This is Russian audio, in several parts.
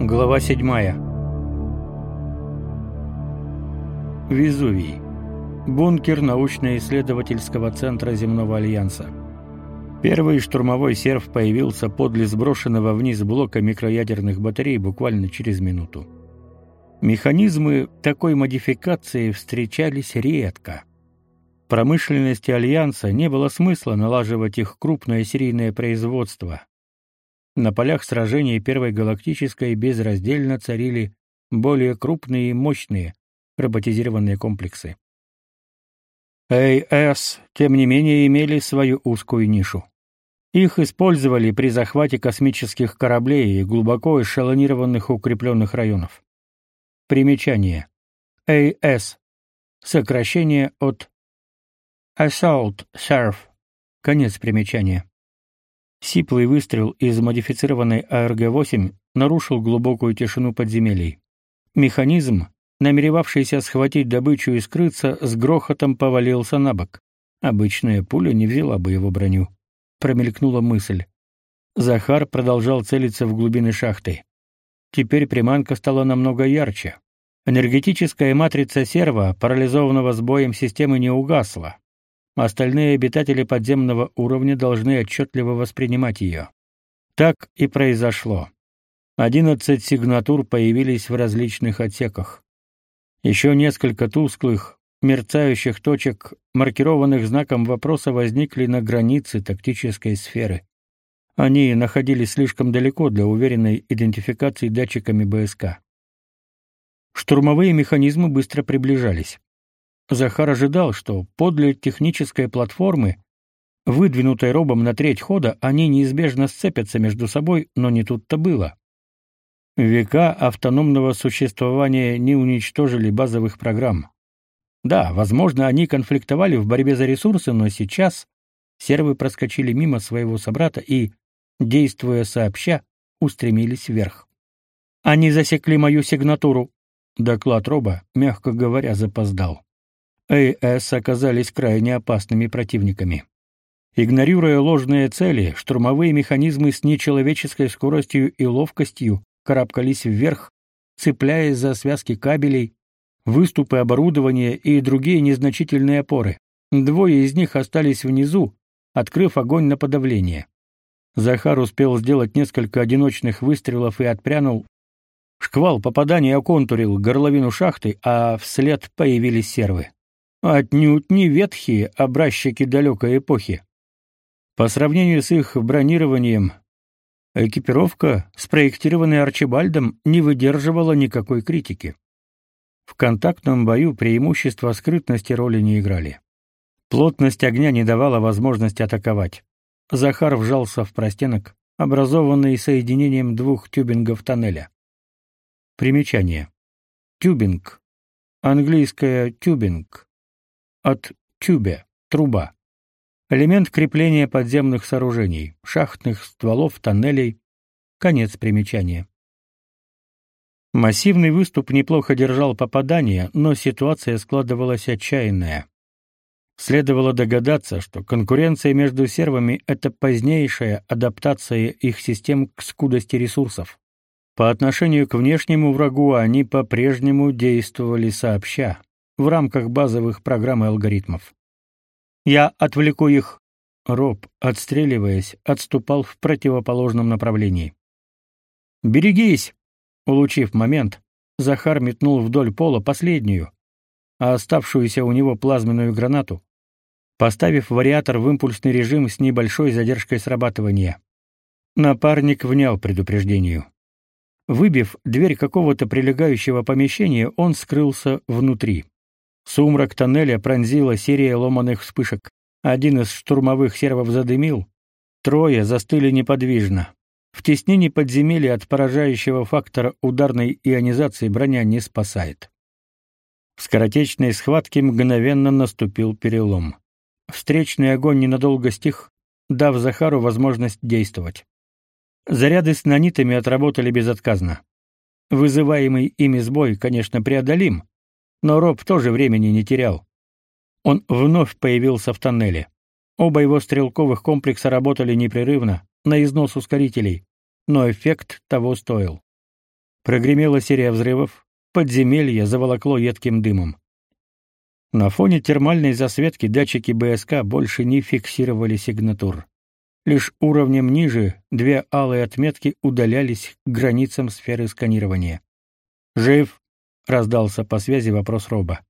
Глава 7. Везувий. Бункер научно-исследовательского центра Земного альянса. Первый штурмовой серф появился подле сброшенного вниз блока микроядерных батарей буквально через минуту. Механизмы такой модификации встречались редко. В промышленности альянса не было смысла налаживать их крупное серийное производство, на полях сражений Первой Галактической безраздельно царили более крупные и мощные роботизированные комплексы. АС, тем не менее, имели свою узкую нишу. Их использовали при захвате космических кораблей и глубоко эшелонированных укрепленных районов. Примечание. АС. Сокращение от Assault Surf. Конец примечания. Сиплый выстрел из модифицированной АРГ-8 нарушил глубокую тишину подземелий. Механизм, намеревавшийся схватить добычу и скрыться, с грохотом повалился на бок. Обычная пуля не взяла бы его броню. Промелькнула мысль. Захар продолжал целиться в глубины шахты. Теперь приманка стала намного ярче. Энергетическая матрица серва, парализованного сбоем системы, не угасла. Остальные обитатели подземного уровня должны отчетливо воспринимать ее. Так и произошло. Одиннадцать сигнатур появились в различных отсеках. Еще несколько тусклых, мерцающих точек, маркированных знаком вопроса, возникли на границе тактической сферы. Они находились слишком далеко для уверенной идентификации датчиками БСК. Штурмовые механизмы быстро приближались. Захар ожидал, что подле технической платформы, выдвинутой робом на треть хода, они неизбежно сцепятся между собой, но не тут-то было. Века автономного существования не уничтожили базовых программ. Да, возможно, они конфликтовали в борьбе за ресурсы, но сейчас сервы проскочили мимо своего собрата и, действуя сообща, устремились вверх. Они засекли мою сигнатуру. Доклад Роба, мягко говоря, запоздал. АС оказались крайне опасными противниками. Игнорируя ложные цели, штурмовые механизмы с нечеловеческой скоростью и ловкостью карабкались вверх, цепляясь за связки кабелей, выступы оборудования и другие незначительные опоры. Двое из них остались внизу, открыв огонь на подавление. Захар успел сделать несколько одиночных выстрелов и отпрянул. Шквал попадания оконтурил горловину шахты, а вслед появились сервы. Отнюдь не ветхие образчики далекой эпохи. По сравнению с их бронированием, экипировка, спроектированная Арчибальдом, не выдерживала никакой критики. В контактном бою преимущества скрытности роли не играли. Плотность огня не давала возможности атаковать. Захар вжался в простенок, образованный соединением двух тюбингов тоннеля. Примечание. Тюбинг. Английское тюбинг от тюбе, труба. Элемент крепления подземных сооружений, шахтных стволов, тоннелей. Конец примечания. Массивный выступ неплохо держал попадание, но ситуация складывалась отчаянная. Следовало догадаться, что конкуренция между сервами это позднейшая адаптация их систем к скудости ресурсов. По отношению к внешнему врагу они по-прежнему действовали сообща в рамках базовых программ и алгоритмов. Я отвлеку их. Роб, отстреливаясь, отступал в противоположном направлении. Берегись, улучив момент, Захар метнул вдоль пола последнюю, а оставшуюся у него плазменную гранату, поставив вариатор в импульсный режим с небольшой задержкой срабатывания. Напарник внял предупреждению. Выбив дверь какого-то прилегающего помещения, он скрылся внутри. Сумрак тоннеля пронзила серия ломаных вспышек. Один из штурмовых сервов задымил. Трое застыли неподвижно. В теснении подземелья от поражающего фактора ударной ионизации броня не спасает. В скоротечной схватке мгновенно наступил перелом. Встречный огонь ненадолго стих, дав Захару возможность действовать. Заряды с нанитами отработали безотказно. Вызываемый ими сбой, конечно, преодолим, но Роб тоже времени не терял. Он вновь появился в тоннеле. Оба его стрелковых комплекса работали непрерывно, на износ ускорителей, но эффект того стоил. Прогремела серия взрывов, подземелье заволокло едким дымом. На фоне термальной засветки датчики БСК больше не фиксировали сигнатур. Лишь уровнем ниже две алые отметки удалялись к границам сферы сканирования. «Жив?» — раздался по связи вопрос Роба.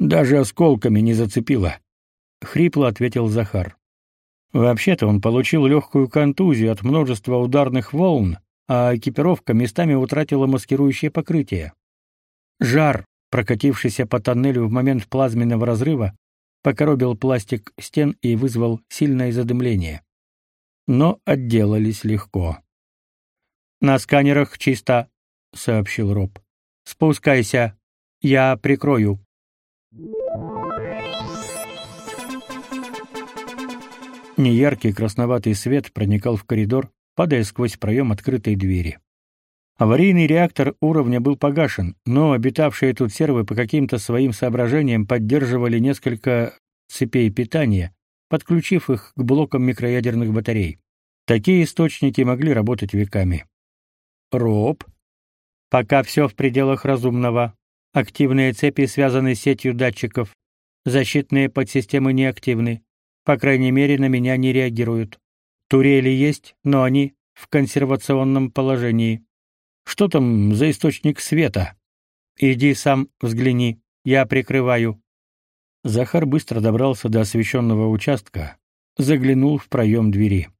«Даже осколками не зацепило», — хрипло ответил Захар. Вообще-то он получил легкую контузию от множества ударных волн, а экипировка местами утратила маскирующее покрытие. Жар, прокатившийся по тоннелю в момент плазменного разрыва, покоробил пластик стен и вызвал сильное задымление. Но отделались легко. «На сканерах чисто», — сообщил Роб. «Спускайся, я прикрою». Неяркий красноватый свет проникал в коридор, падая сквозь проем открытой двери. Аварийный реактор уровня был погашен, но обитавшие тут сервы по каким-то своим соображениям поддерживали несколько цепей питания, подключив их к блокам микроядерных батарей. Такие источники могли работать веками. Роб. Пока все в пределах разумного. Активные цепи связаны сетью датчиков. Защитные подсистемы неактивны. По крайней мере, на меня не реагируют. Турели есть, но они в консервационном положении. Что там за источник света? Иди сам взгляни, я прикрываю. Захар быстро добрался до освещенного участка, заглянул в проем двери.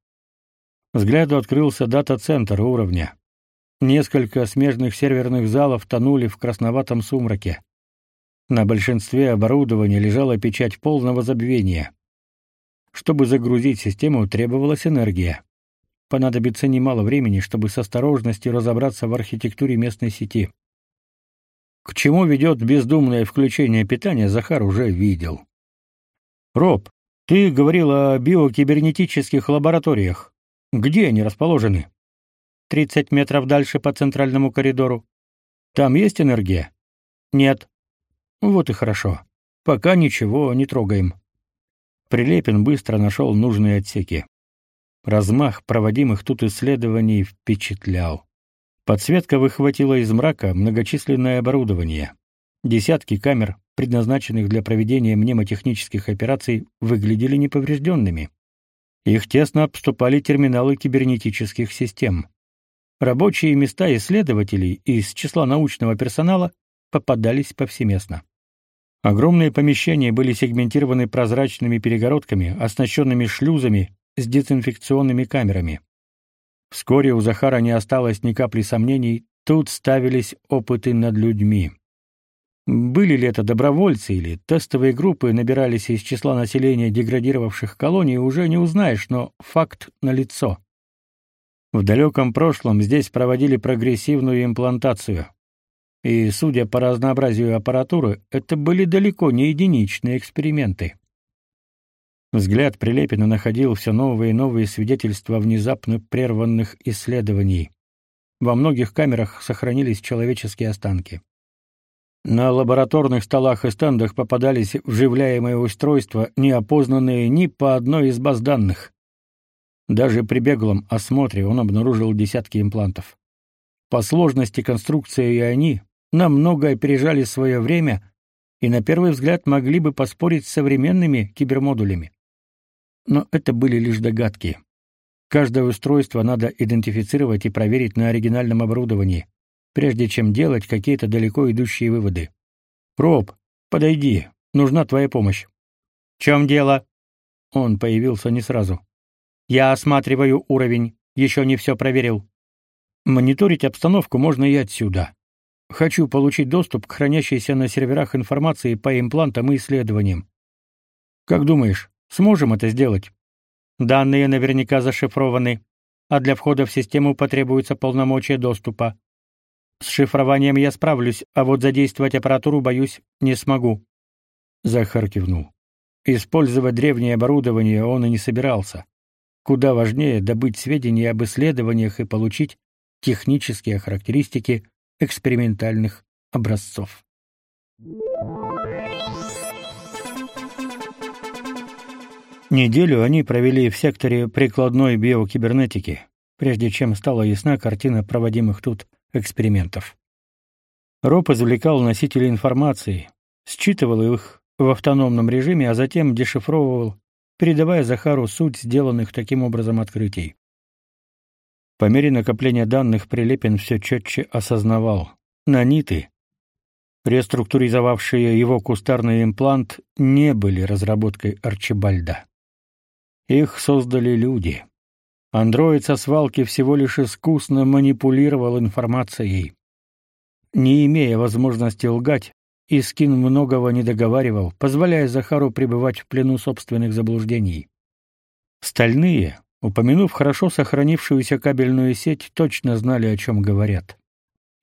Взгляду открылся дата-центр уровня. Несколько смежных серверных залов тонули в красноватом сумраке. На большинстве оборудования лежала печать полного забвения. Чтобы загрузить систему, требовалась энергия понадобится немало времени, чтобы с осторожностью разобраться в архитектуре местной сети. К чему ведет бездумное включение питания, Захар уже видел. Роб, ты говорил о биокибернетических лабораториях. Где они расположены? 30 метров дальше по центральному коридору. Там есть энергия? Нет. Вот и хорошо. Пока ничего не трогаем. Прилепин быстро нашел нужные отсеки. Размах проводимых тут исследований впечатлял. Подсветка выхватила из мрака многочисленное оборудование. Десятки камер, предназначенных для проведения мнемотехнических операций, выглядели неповрежденными. Их тесно обступали терминалы кибернетических систем. Рабочие места исследователей из числа научного персонала попадались повсеместно. Огромные помещения были сегментированы прозрачными перегородками, оснащенными шлюзами с дезинфекционными камерами. Вскоре у Захара не осталось ни капли сомнений, тут ставились опыты над людьми. Были ли это добровольцы или тестовые группы набирались из числа населения деградировавших колоний, уже не узнаешь, но факт налицо. В далеком прошлом здесь проводили прогрессивную имплантацию. И, судя по разнообразию аппаратуры, это были далеко не единичные эксперименты. Взгляд Прилепина находил все новые и новые свидетельства внезапно прерванных исследований. Во многих камерах сохранились человеческие останки. На лабораторных столах и стендах попадались вживляемые устройства, не опознанные ни по одной из баз данных. Даже при беглом осмотре он обнаружил десятки имплантов. По сложности конструкции и они намного опережали свое время и на первый взгляд могли бы поспорить с современными кибермодулями. Но это были лишь догадки. Каждое устройство надо идентифицировать и проверить на оригинальном оборудовании, прежде чем делать какие-то далеко идущие выводы. Роб, подойди, нужна твоя помощь. В чем дело? Он появился не сразу. Я осматриваю уровень, еще не все проверил. Мониторить обстановку можно и отсюда. Хочу получить доступ к хранящейся на серверах информации по имплантам и исследованиям. Как думаешь, Сможем это сделать. Данные наверняка зашифрованы, а для входа в систему потребуется полномочия доступа. С шифрованием я справлюсь, а вот задействовать аппаратуру, боюсь, не смогу. Захар кивнул. Использовать древнее оборудование он и не собирался. Куда важнее добыть сведения об исследованиях и получить технические характеристики экспериментальных образцов. Неделю они провели в секторе прикладной биокибернетики, прежде чем стала ясна картина проводимых тут экспериментов. Роб извлекал носители информации, считывал их в автономном режиме, а затем дешифровывал, передавая Захару суть сделанных таким образом открытий. По мере накопления данных Прилепин все четче осознавал. Наниты, реструктуризовавшие его кустарный имплант, не были разработкой Арчибальда. Их создали люди. Андроид со свалки всего лишь искусно манипулировал информацией. Не имея возможности лгать, Искин многого не договаривал, позволяя Захару пребывать в плену собственных заблуждений. Стальные, упомянув хорошо сохранившуюся кабельную сеть, точно знали, о чем говорят.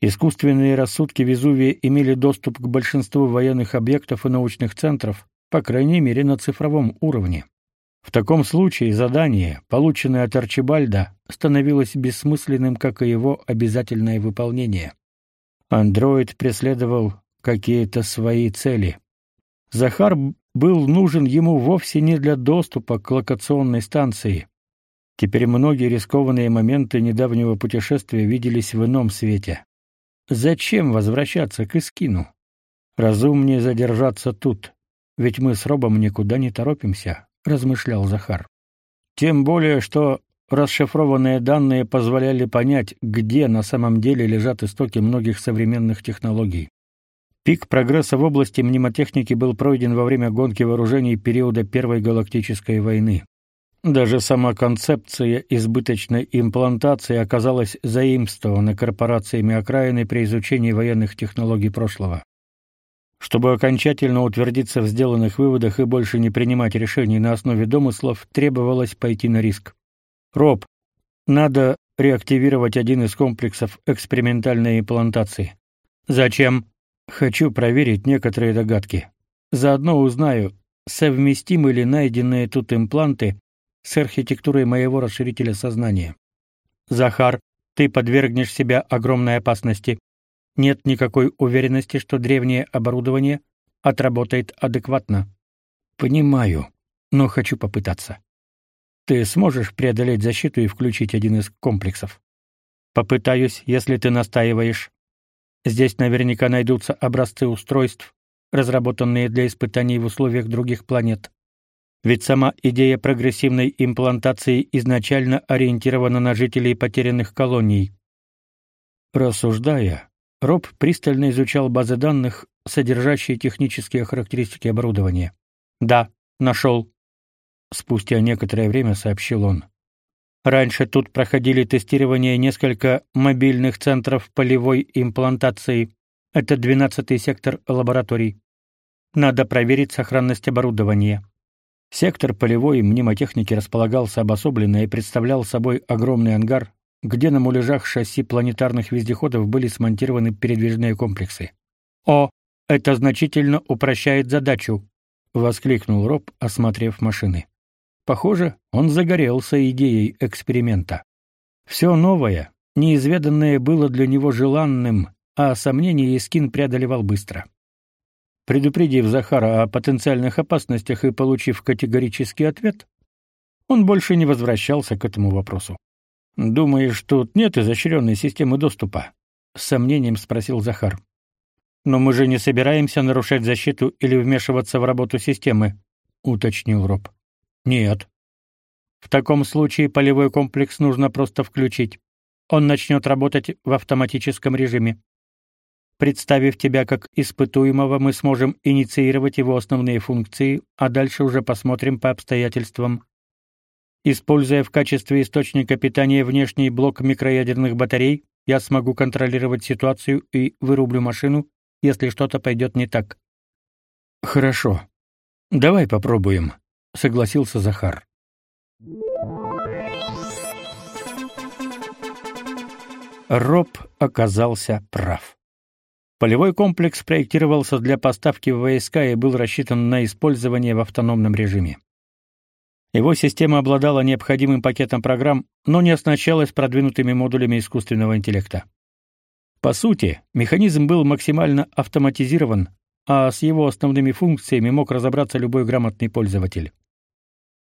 Искусственные рассудки Везувия имели доступ к большинству военных объектов и научных центров, по крайней мере, на цифровом уровне. В таком случае задание, полученное от Арчибальда, становилось бессмысленным, как и его обязательное выполнение. Андроид преследовал какие-то свои цели. Захар был нужен ему вовсе не для доступа к локационной станции. Теперь многие рискованные моменты недавнего путешествия виделись в ином свете. Зачем возвращаться к Искину? Разумнее задержаться тут, ведь мы с Робом никуда не торопимся, размышлял Захар. Тем более, что расшифрованные данные позволяли понять, где на самом деле лежат истоки многих современных технологий. Пик прогресса в области мнемотехники был пройден во время гонки вооружений периода Первой галактической войны. Даже сама концепция избыточной имплантации оказалась заимствована корпорациями окраины при изучении военных технологий прошлого. Чтобы окончательно утвердиться в сделанных выводах и больше не принимать решений на основе домыслов, требовалось пойти на риск. Роб, надо реактивировать один из комплексов экспериментальной имплантации. Зачем? Хочу проверить некоторые догадки. Заодно узнаю, совместимы ли найденные тут импланты с архитектурой моего расширителя сознания. Захар, ты подвергнешь себя огромной опасности. Нет никакой уверенности, что древнее оборудование отработает адекватно. Понимаю, но хочу попытаться. Ты сможешь преодолеть защиту и включить один из комплексов? Попытаюсь, если ты настаиваешь. Здесь наверняка найдутся образцы устройств, разработанные для испытаний в условиях других планет. Ведь сама идея прогрессивной имплантации изначально ориентирована на жителей потерянных колоний. Рассуждая, Роб пристально изучал базы данных, содержащие технические характеристики оборудования. "Да, нашел», — спустя некоторое время сообщил он. Раньше тут проходили тестирование несколько мобильных центров полевой имплантации. Это 12-й сектор лабораторий. Надо проверить сохранность оборудования. Сектор полевой мнемотехники располагался обособленно и представлял собой огромный ангар, где на муляжах шасси планетарных вездеходов были смонтированы передвижные комплексы. «О, это значительно упрощает задачу!» — воскликнул Роб, осмотрев машины. Похоже, он загорелся идеей эксперимента. Все новое, неизведанное было для него желанным, а сомнения Искин преодолевал быстро. Предупредив Захара о потенциальных опасностях и получив категорический ответ, он больше не возвращался к этому вопросу. «Думаешь, тут нет изощренной системы доступа?» — с сомнением спросил Захар. «Но мы же не собираемся нарушать защиту или вмешиваться в работу системы», — уточнил Роб. Нет. В таком случае полевой комплекс нужно просто включить. Он начнет работать в автоматическом режиме. Представив тебя как испытуемого, мы сможем инициировать его основные функции, а дальше уже посмотрим по обстоятельствам. Используя в качестве источника питания внешний блок микроядерных батарей, я смогу контролировать ситуацию и вырублю машину, если что-то пойдет не так. Хорошо. Давай попробуем согласился Захар. Роб оказался прав. Полевой комплекс проектировался для поставки в войска и был рассчитан на использование в автономном режиме. Его система обладала необходимым пакетом программ, но не оснащалась продвинутыми модулями искусственного интеллекта. По сути, механизм был максимально автоматизирован, а с его основными функциями мог разобраться любой грамотный пользователь.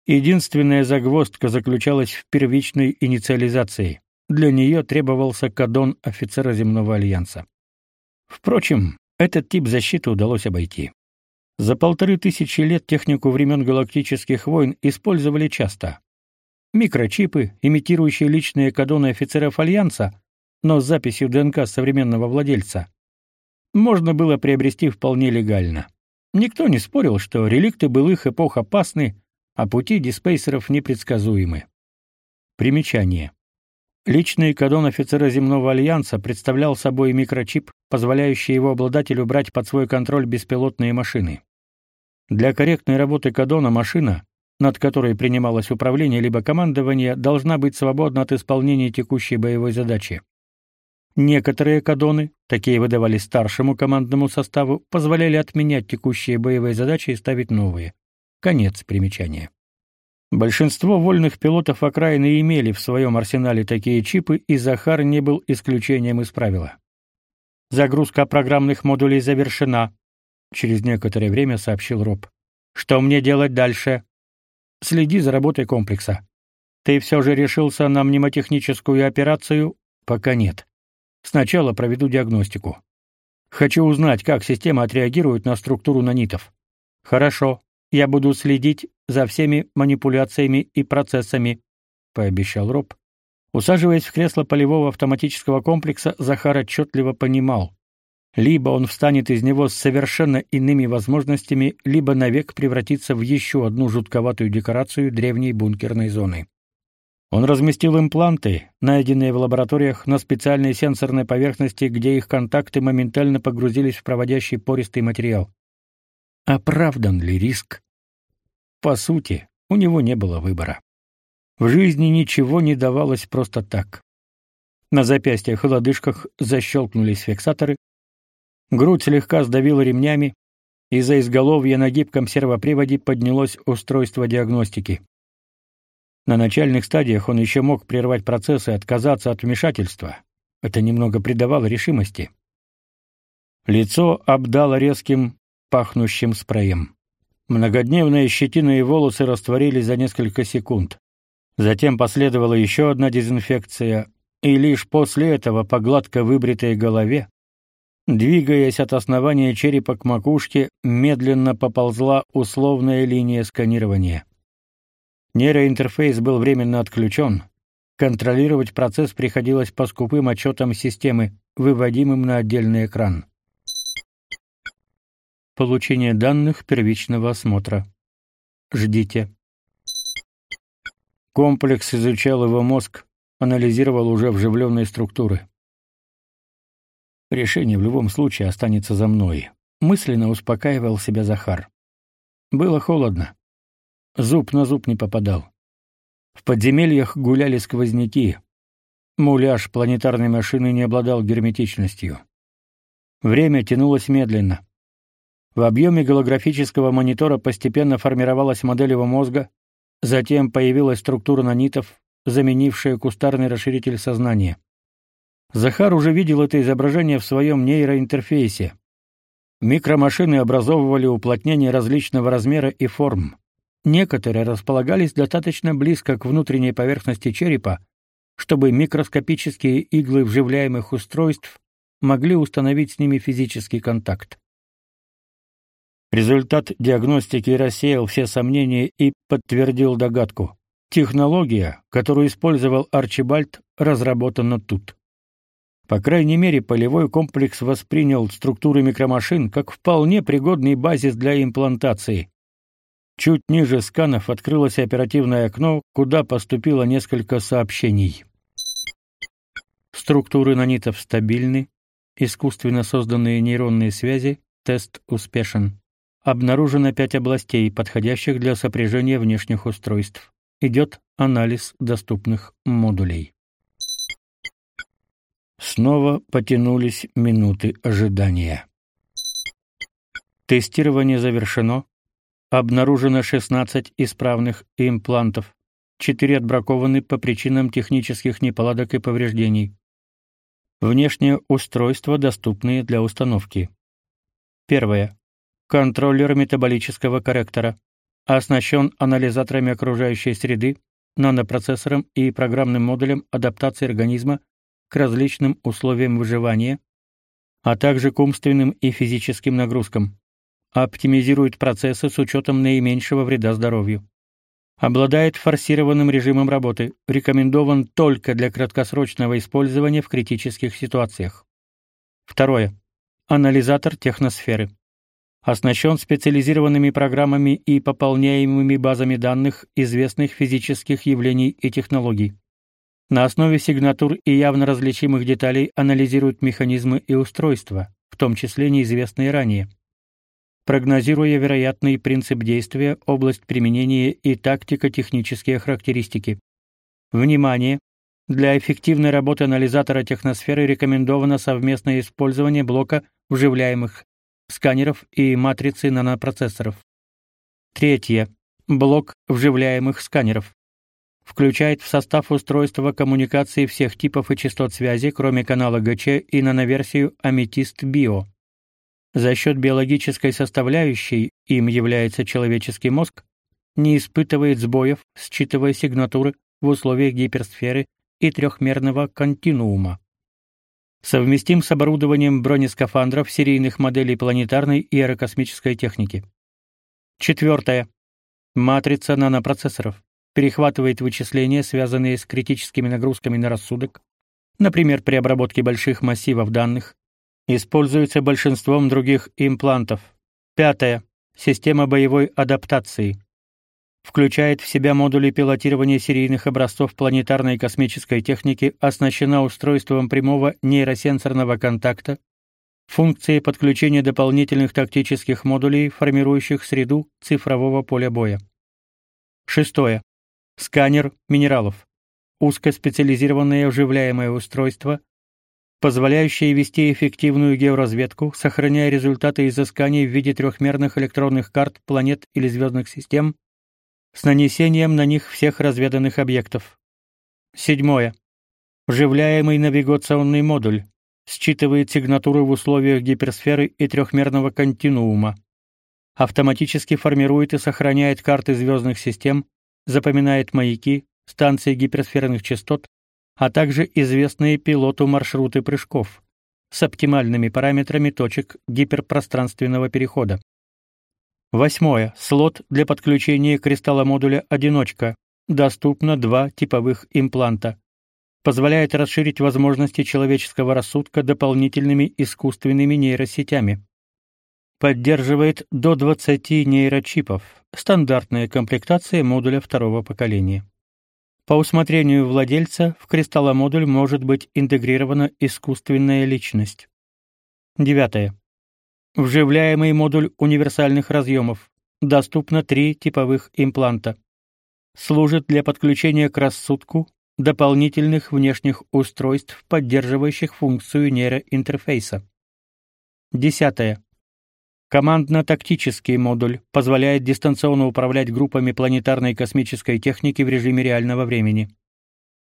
Единственная загвоздка заключалась в первичной инициализации. Для нее требовался кодон офицера земного альянса. Впрочем, этот тип защиты удалось обойти. За полторы тысячи лет технику времен галактических войн использовали часто. Микрочипы, имитирующие личные кадоны офицеров Альянса, но с записью ДНК современного владельца, можно было приобрести вполне легально. Никто не спорил, что реликты былых эпох опасны, а пути диспейсеров непредсказуемы. Примечание. Личный кадон офицера земного альянса представлял собой микрочип, позволяющий его обладателю брать под свой контроль беспилотные машины. Для корректной работы кадона машина, над которой принималось управление либо командование, должна быть свободна от исполнения текущей боевой задачи. Некоторые кадоны, такие выдавались старшему командному составу, позволяли отменять текущие боевые задачи и ставить новые. Конец примечания. Большинство вольных пилотов окраины имели в своем арсенале такие чипы, и Захар не был исключением из правила. Загрузка программных модулей завершена, через некоторое время сообщил Роб. Что мне делать дальше? Следи за работой комплекса. Ты все же решился на мнемотехническую операцию? Пока нет. Сначала проведу диагностику. Хочу узнать, как система отреагирует на структуру нанитов. Хорошо, я буду следить за всеми манипуляциями и процессами, пообещал Роб. Усаживаясь в кресло полевого автоматического комплекса, Захар отчетливо понимал: либо он встанет из него с совершенно иными возможностями, либо навек превратится в еще одну жутковатую декорацию древней бункерной зоны. Он разместил импланты, найденные в лабораториях, на специальной сенсорной поверхности, где их контакты моментально погрузились в проводящий пористый материал. Оправдан ли риск? По сути, у него не было выбора. В жизни ничего не давалось просто так. На запястьях и лодыжках защелкнулись фиксаторы, грудь слегка сдавила ремнями, из-за изголовья на гибком сервоприводе поднялось устройство диагностики. На начальных стадиях он еще мог прервать процесс и отказаться от вмешательства. Это немного придавало решимости. Лицо обдало резким, пахнущим спреем. Многодневные щетина и волосы растворились за несколько секунд. Затем последовала еще одна дезинфекция, и лишь после этого по гладко выбритой голове, двигаясь от основания черепа к макушке, медленно поползла условная линия сканирования. Нейроинтерфейс был временно отключен. Контролировать процесс приходилось по скупым отчетам системы, выводимым на отдельный экран. Получение данных первичного осмотра. Ждите. Комплекс изучал его мозг, анализировал уже вживленные структуры. Решение в любом случае останется за мной, мысленно успокаивал себя Захар. Было холодно. Зуб на зуб не попадал. В подземельях гуляли сквозняки. Муляж планетарной машины не обладал герметичностью. Время тянулось медленно. В объеме голографического монитора постепенно формировалась модель его мозга, затем появилась структура нанитов, заменившая кустарный расширитель сознания. Захар уже видел это изображение в своем нейроинтерфейсе. Микромашины образовывали уплотнения различного размера и форм. Некоторые располагались достаточно близко к внутренней поверхности черепа, чтобы микроскопические иглы вживляемых устройств могли установить с ними физический контакт. Результат диагностики рассеял все сомнения и подтвердил догадку. Технология, которую использовал Арчибальд, разработана тут. По крайней мере, полевой комплекс воспринял структуры микромашин как вполне пригодный базис для имплантации. Чуть ниже сканов открылось оперативное окно, куда поступило несколько сообщений. Структуры нанитов стабильны, искусственно созданные нейронные связи, тест успешен. Обнаружено пять областей, подходящих для сопряжения внешних устройств. Идет анализ доступных модулей. Снова потянулись минуты ожидания. Тестирование завершено, Обнаружено 16 исправных имплантов. 4 отбракованы по причинам технических неполадок и повреждений. Внешнее устройство, доступные для установки. Первое. Контроллер метаболического корректора. Оснащен анализаторами окружающей среды, нанопроцессором и программным модулем адаптации организма к различным условиям выживания, а также к умственным и физическим нагрузкам. Оптимизирует процессы с учетом наименьшего вреда здоровью. Обладает форсированным режимом работы, рекомендован только для краткосрочного использования в критических ситуациях. Второе. Анализатор техносферы. Оснащен специализированными программами и пополняемыми базами данных известных физических явлений и технологий. На основе сигнатур и явно различимых деталей анализирует механизмы и устройства, в том числе неизвестные ранее. Прогнозируя вероятный принцип действия, область применения и тактико-технические характеристики. Внимание! Для эффективной работы анализатора техносферы рекомендовано совместное использование блока вживляемых сканеров и матрицы нанопроцессоров. Третье. Блок вживляемых сканеров. Включает в состав устройства коммуникации всех типов и частот связи, кроме канала ГЧ и нановерсию Amethyst Bio. За счет биологической составляющей, им является человеческий мозг, не испытывает сбоев, считывая сигнатуры в условиях гиперсферы и трехмерного континуума. Совместим с оборудованием бронескафандров серийных моделей планетарной и аэрокосмической техники. Четвертое. Матрица нанопроцессоров. Перехватывает вычисления, связанные с критическими нагрузками на рассудок, например, при обработке больших массивов данных. Используется большинством других имплантов. Пятое. Система боевой адаптации включает в себя модули пилотирования серийных образцов планетарной космической техники, оснащена устройством прямого нейросенсорного контакта, функцией подключения дополнительных тактических модулей, формирующих среду цифрового поля боя. Шестое. Сканер минералов. Узкоспециализированное оживляемое устройство, позволяющее вести эффективную георазведку, сохраняя результаты изысканий в виде трехмерных электронных карт планет или звездных систем, с нанесением на них всех разведанных объектов. Седьмое. Вживляемый навигационный модуль считывает сигнатуры в условиях гиперсферы и трехмерного континуума. Автоматически формирует и сохраняет карты звездных систем, запоминает маяки, станции гиперсферных частот, а также известные пилоту маршруты прыжков с оптимальными параметрами точек гиперпространственного перехода. Восьмое. Слот для подключения кристалла модуля «Одиночка». Доступно два типовых импланта. Позволяет расширить возможности человеческого рассудка дополнительными искусственными нейросетями. Поддерживает до 20 нейрочипов. Стандартная комплектация модуля второго поколения. По усмотрению владельца в кристалломодуль может быть интегрирована искусственная личность. Девятое. Вживляемый модуль универсальных разъемов. Доступно три типовых импланта. Служит для подключения к рассудку дополнительных внешних устройств, поддерживающих функцию нейроинтерфейса. Десятое. Командно-тактический модуль позволяет дистанционно управлять группами планетарной космической техники в режиме реального времени.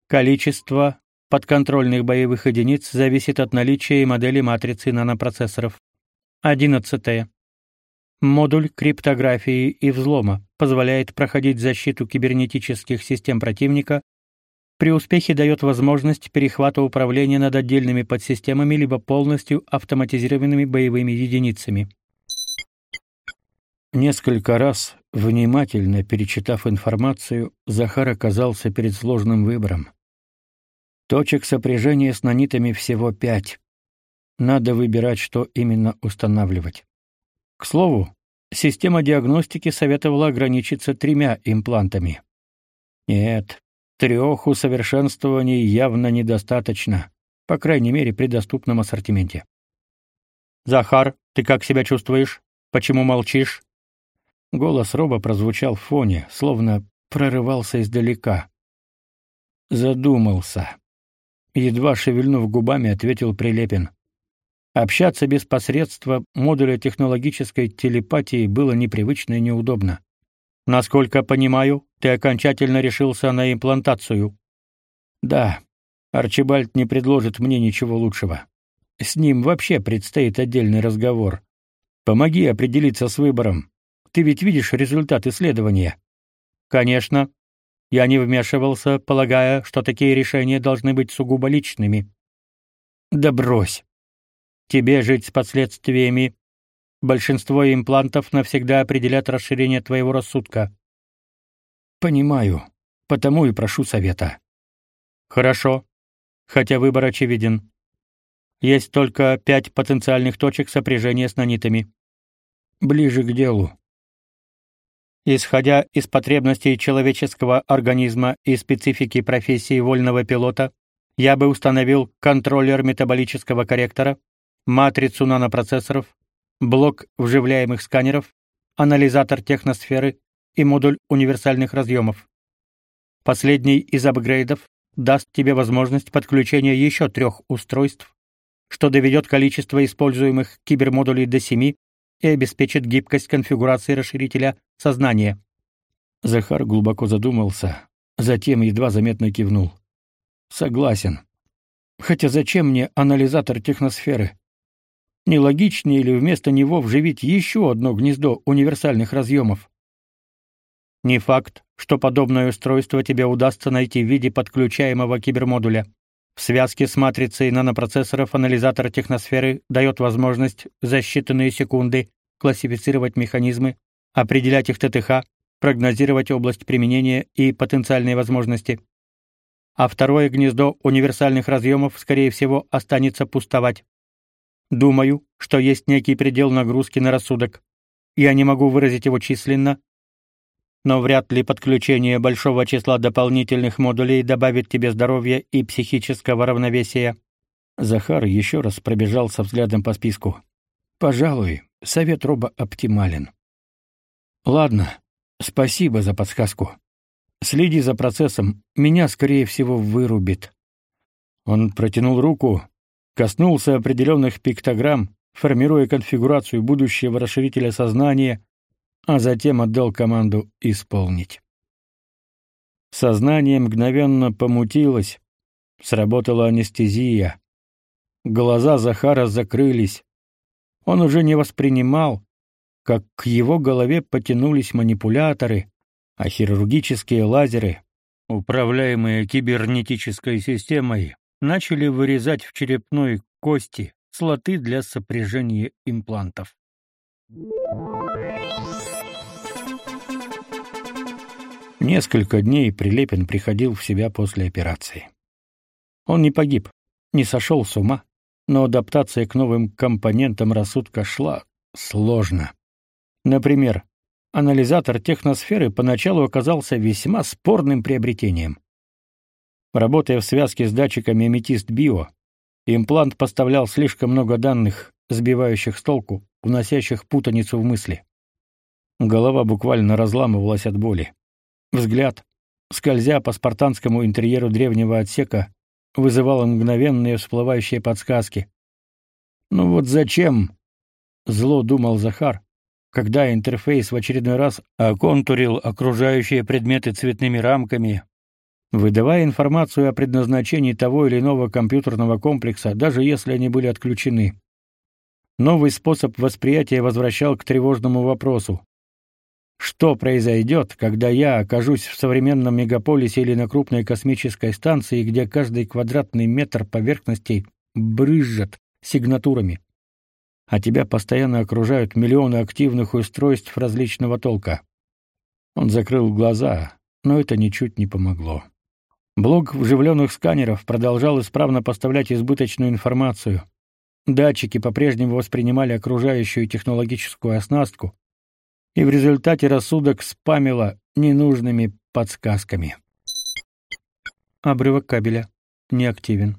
Количество подконтрольных боевых единиц зависит от наличия и модели матрицы нанопроцессоров. 11. Модуль криптографии и взлома позволяет проходить защиту кибернетических систем противника. При успехе дает возможность перехвата управления над отдельными подсистемами либо полностью автоматизированными боевыми единицами. Несколько раз, внимательно перечитав информацию, Захар оказался перед сложным выбором. Точек сопряжения с нанитами всего пять. Надо выбирать, что именно устанавливать. К слову, система диагностики советовала ограничиться тремя имплантами. Нет, трех усовершенствований явно недостаточно, по крайней мере, при доступном ассортименте. Захар, ты как себя чувствуешь? Почему молчишь? Голос Роба прозвучал в фоне, словно прорывался издалека. Задумался. Едва шевельнув губами, ответил Прилепин. Общаться без посредства модуля технологической телепатии было непривычно и неудобно. Насколько понимаю, ты окончательно решился на имплантацию. Да. Арчибальд не предложит мне ничего лучшего. С ним вообще предстоит отдельный разговор. Помоги определиться с выбором. Ты ведь видишь результат исследования. Конечно. Я не вмешивался, полагая, что такие решения должны быть сугубо личными. Да брось. Тебе жить с последствиями. Большинство имплантов навсегда определят расширение твоего рассудка. Понимаю, потому и прошу совета. Хорошо. Хотя выбор очевиден. Есть только пять потенциальных точек сопряжения с нанитами. Ближе к делу. Исходя из потребностей человеческого организма и специфики профессии вольного пилота, я бы установил контроллер метаболического корректора, матрицу нанопроцессоров, блок вживляемых сканеров, анализатор техносферы и модуль универсальных разъемов. Последний из апгрейдов даст тебе возможность подключения еще трех устройств, что доведет количество используемых кибермодулей до семи и обеспечит гибкость конфигурации расширителя сознания. Захар глубоко задумался, затем едва заметно кивнул. Согласен. Хотя зачем мне анализатор техносферы? Нелогичнее ли вместо него вживить еще одно гнездо универсальных разъемов? Не факт, что подобное устройство тебе удастся найти в виде подключаемого кибермодуля. В связке с матрицей нанопроцессоров анализатор техносферы дает возможность за считанные секунды классифицировать механизмы, определять их ТТХ, прогнозировать область применения и потенциальные возможности. А второе гнездо универсальных разъемов, скорее всего, останется пустовать. Думаю, что есть некий предел нагрузки на рассудок. Я не могу выразить его численно, но вряд ли подключение большого числа дополнительных модулей добавит тебе здоровья и психического равновесия. Захар еще раз пробежался взглядом по списку. Пожалуй, совет Роба оптимален. Ладно, спасибо за подсказку. Следи за процессом, меня скорее всего вырубит. Он протянул руку, коснулся определенных пиктограмм, формируя конфигурацию будущего расширителя сознания, а затем отдал команду исполнить. Сознание мгновенно помутилось, сработала анестезия. Глаза Захара закрылись. Он уже не воспринимал, как к его голове потянулись манипуляторы, а хирургические лазеры, управляемые кибернетической системой, начали вырезать в черепной кости слоты для сопряжения имплантов. Несколько дней Прилепин приходил в себя после операции. Он не погиб, не сошел с ума, но адаптация к новым компонентам рассудка шла сложно. Например, анализатор техносферы поначалу оказался весьма спорным приобретением. Работая в связке с датчиками Аметист Био, имплант поставлял слишком много данных, сбивающих с толку, вносящих путаницу в мысли. Голова буквально разламывалась от боли. Взгляд, скользя по спартанскому интерьеру древнего отсека, вызывал мгновенные всплывающие подсказки. «Ну вот зачем?» — зло думал Захар, когда интерфейс в очередной раз оконтурил окружающие предметы цветными рамками, выдавая информацию о предназначении того или иного компьютерного комплекса, даже если они были отключены. Новый способ восприятия возвращал к тревожному вопросу. Что произойдет, когда я окажусь в современном мегаполисе или на крупной космической станции, где каждый квадратный метр поверхности брызжет сигнатурами, а тебя постоянно окружают миллионы активных устройств различного толка? Он закрыл глаза, но это ничуть не помогло. Блок вживленных сканеров продолжал исправно поставлять избыточную информацию. Датчики по-прежнему воспринимали окружающую технологическую оснастку, и в результате рассудок спамило ненужными подсказками. Обрывок кабеля неактивен.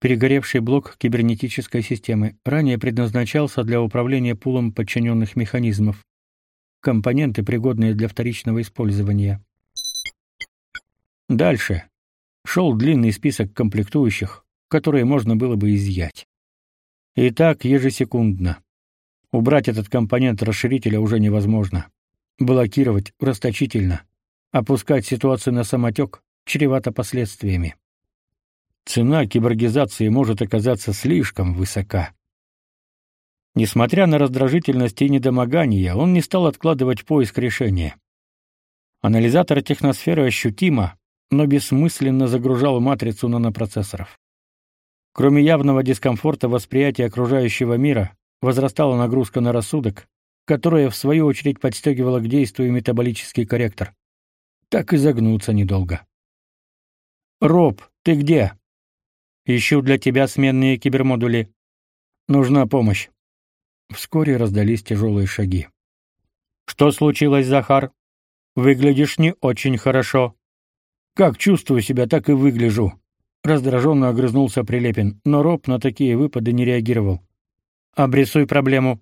Перегоревший блок кибернетической системы ранее предназначался для управления пулом подчиненных механизмов. Компоненты, пригодные для вторичного использования. Дальше шел длинный список комплектующих, которые можно было бы изъять. И так ежесекундно. Убрать этот компонент расширителя уже невозможно. Блокировать расточительно. Опускать ситуацию на самотек чревато последствиями. Цена киборгизации может оказаться слишком высока. Несмотря на раздражительность и недомогание, он не стал откладывать поиск решения. Анализатор техносферы ощутимо, но бессмысленно загружал матрицу нанопроцессоров. Кроме явного дискомфорта восприятия окружающего мира, возрастала нагрузка на рассудок, которая в свою очередь подстегивала к действию метаболический корректор. Так и загнуться недолго. Роб, ты где? Ищу для тебя сменные кибермодули. Нужна помощь. Вскоре раздались тяжелые шаги. Что случилось, Захар? Выглядишь не очень хорошо. Как чувствую себя, так и выгляжу. Раздраженно огрызнулся Прилепин, но Роб на такие выпады не реагировал. Обрисуй проблему.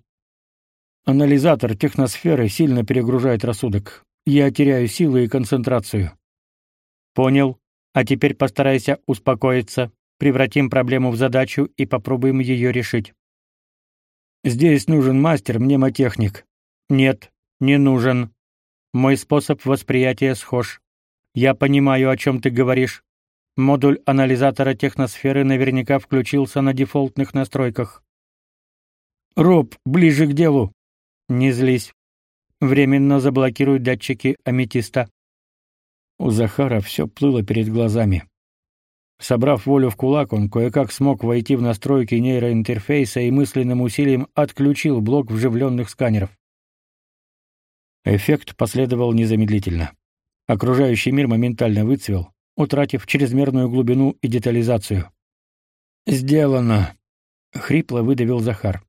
Анализатор техносферы сильно перегружает рассудок. Я теряю силы и концентрацию. Понял. А теперь постарайся успокоиться. Превратим проблему в задачу и попробуем ее решить. Здесь нужен мастер-мнемотехник. Нет, не нужен. Мой способ восприятия схож. Я понимаю, о чем ты говоришь. Модуль анализатора техносферы наверняка включился на дефолтных настройках. Роб, ближе к делу. Не злись. Временно заблокируй датчики аметиста. У Захара все плыло перед глазами. Собрав волю в кулак, он кое-как смог войти в настройки нейроинтерфейса и мысленным усилием отключил блок вживленных сканеров. Эффект последовал незамедлительно. Окружающий мир моментально выцвел, утратив чрезмерную глубину и детализацию. «Сделано!» — хрипло выдавил Захар.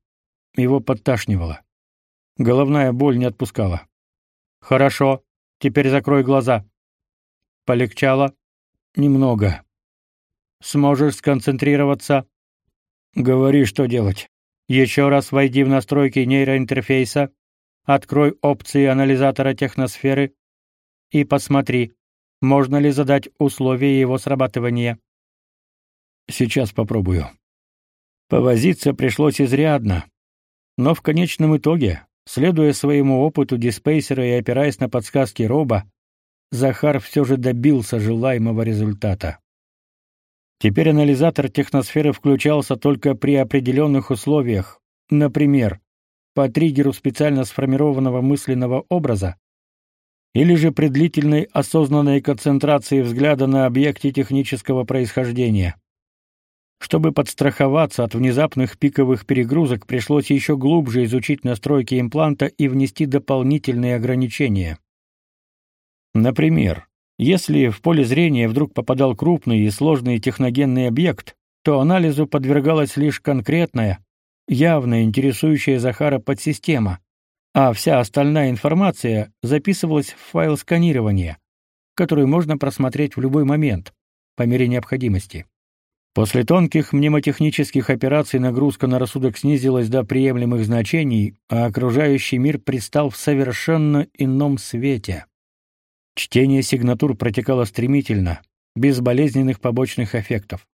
Его подташнивало. Головная боль не отпускала. «Хорошо, теперь закрой глаза». Полегчало? Немного. Сможешь сконцентрироваться? Говори, что делать. Еще раз войди в настройки нейроинтерфейса, открой опции анализатора техносферы и посмотри, можно ли задать условия его срабатывания. Сейчас попробую. Повозиться пришлось изрядно, но в конечном итоге, следуя своему опыту диспейсера и опираясь на подсказки Роба, Захар все же добился желаемого результата. Теперь анализатор техносферы включался только при определенных условиях, например, по триггеру специально сформированного мысленного образа или же при длительной осознанной концентрации взгляда на объекте технического происхождения. Чтобы подстраховаться от внезапных пиковых перегрузок, пришлось еще глубже изучить настройки импланта и внести дополнительные ограничения. Например, если в поле зрения вдруг попадал крупный и сложный техногенный объект, то анализу подвергалась лишь конкретная, явно интересующая Захара подсистема, а вся остальная информация записывалась в файл сканирования, который можно просмотреть в любой момент, по мере необходимости. После тонких мнемотехнических операций нагрузка на рассудок снизилась до приемлемых значений, а окружающий мир предстал в совершенно ином свете. Чтение сигнатур протекало стремительно, без болезненных побочных эффектов.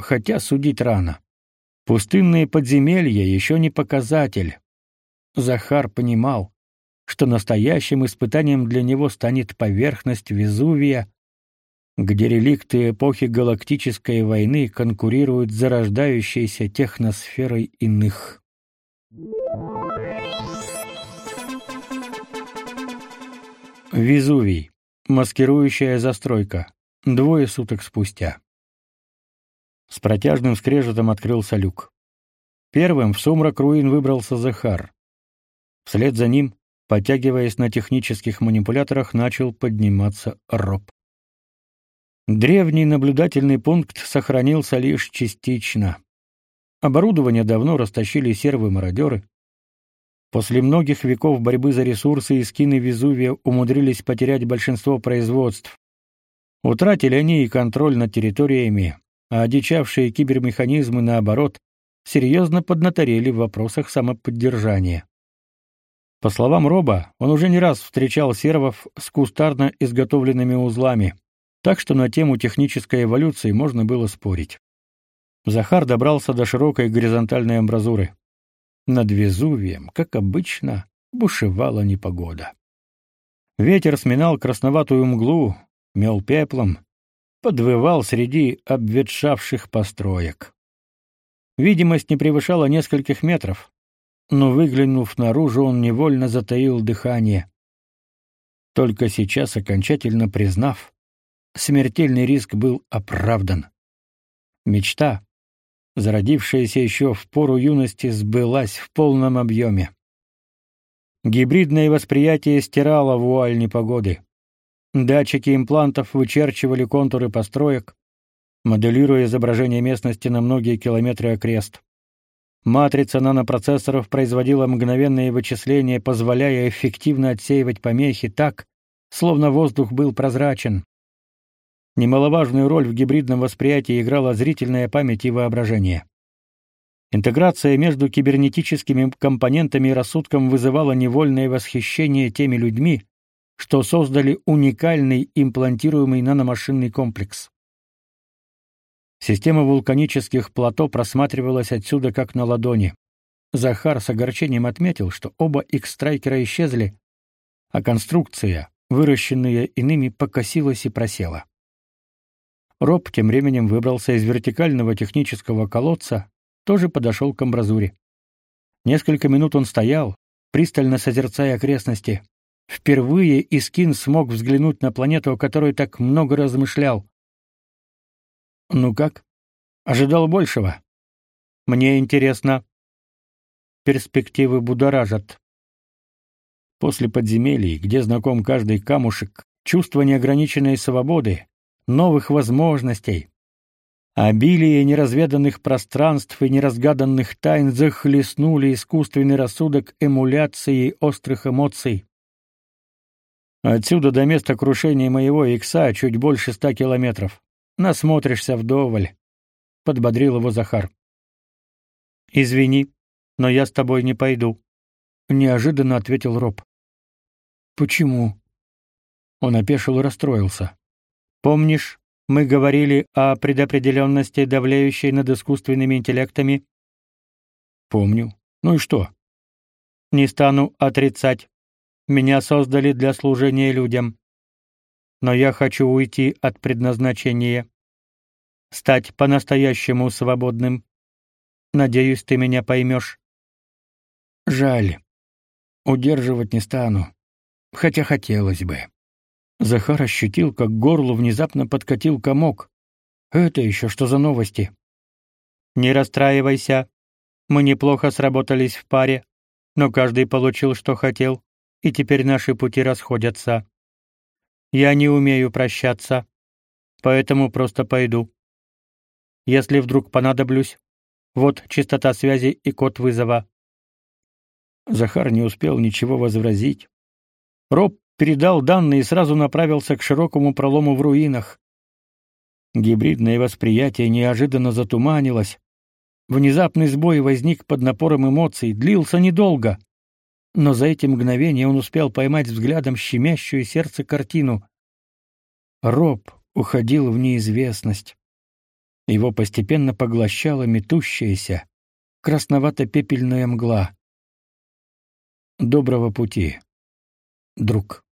Хотя судить рано. Пустынные подземелья еще не показатель. Захар понимал, что настоящим испытанием для него станет поверхность Везувия, где реликты эпохи галактической войны конкурируют с зарождающейся техносферой иных. Везувий. Маскирующая застройка. Двое суток спустя. С протяжным скрежетом открылся люк. Первым в сумрак руин выбрался Захар. Вслед за ним, подтягиваясь на технических манипуляторах, начал подниматься Роб. Древний наблюдательный пункт сохранился лишь частично. Оборудование давно растащили сервы-мародеры, После многих веков борьбы за ресурсы эскины Везувия умудрились потерять большинство производств. Утратили они и контроль над территориями, а одичавшие кибермеханизмы, наоборот, серьезно поднаторели в вопросах самоподдержания. По словам Роба, он уже не раз встречал сервов с кустарно изготовленными узлами, так что на тему технической эволюции можно было спорить. Захар добрался до широкой горизонтальной амбразуры. Над Везувием, как обычно, бушевала непогода. Ветер сминал красноватую мглу, мел пеплом, подвывал среди обветшавших построек. Видимость не превышала нескольких метров, но выглянув наружу, он невольно затаил дыхание. Только сейчас окончательно признав, смертельный риск был оправдан. Мечта, зародившаяся еще в пору юности, сбылась в полном объеме. Гибридное восприятие стирало вуаль непогоды. Датчики имплантов вычерчивали контуры построек, моделируя изображение местности на многие километры окрест. Матрица нанопроцессоров производила мгновенные вычисления, позволяя эффективно отсеивать помехи так, словно воздух был прозрачен. Немаловажную роль в гибридном восприятии играла зрительная память и воображение. Интеграция между кибернетическими компонентами и рассудком вызывала невольное восхищение теми людьми, что создали уникальный имплантируемый наномашинный комплекс. Система вулканических плато просматривалась отсюда как на ладони. Захар с огорчением отметил, что оба X-страйкера исчезли, а конструкция, выращенная иными, покосилась и просела. Роб тем временем выбрался из вертикального технического колодца, тоже подошел к амбразуре. Несколько минут он стоял, пристально созерцая окрестности. Впервые Искин смог взглянуть на планету, о которой так много размышлял. Ну как? Ожидал большего. Мне интересно. Перспективы будоражат. После подземелий, где знаком каждый камушек, чувство неограниченной свободы, новых возможностей, обилие неразведанных пространств и неразгаданных тайн захлестнули искусственный рассудок эмуляцией острых эмоций. Отсюда до места крушения моего икса чуть больше ста километров. Насмотришься вдоволь, — подбодрил его Захар. «Извини, но я с тобой не пойду», — неожиданно ответил Роб. «Почему?» Он опешил и расстроился. «Помнишь, мы говорили о предопределенности, давляющей над искусственными интеллектами?» «Помню. Ну и что?» «Не стану отрицать. Меня создали для служения людям но я хочу уйти от предназначения, стать по-настоящему свободным. Надеюсь, ты меня поймешь. Жаль. Удерживать не стану, хотя хотелось бы. Захар ощутил, как горло внезапно подкатил комок. Это еще что за новости? Не расстраивайся. Мы неплохо сработались в паре, но каждый получил, что хотел, и теперь наши пути расходятся. Я не умею прощаться, поэтому просто пойду. Если вдруг понадоблюсь, вот частота связи и код вызова. Захар не успел ничего возразить. Роб передал данные и сразу направился к широкому пролому в руинах. Гибридное восприятие неожиданно затуманилось. Внезапный сбой возник под напором эмоций, длился недолго но за эти мгновения он успел поймать взглядом щемящую сердце картину. Роб уходил в неизвестность. Его постепенно поглощала метущаяся, красновато-пепельная мгла. Доброго пути, друг.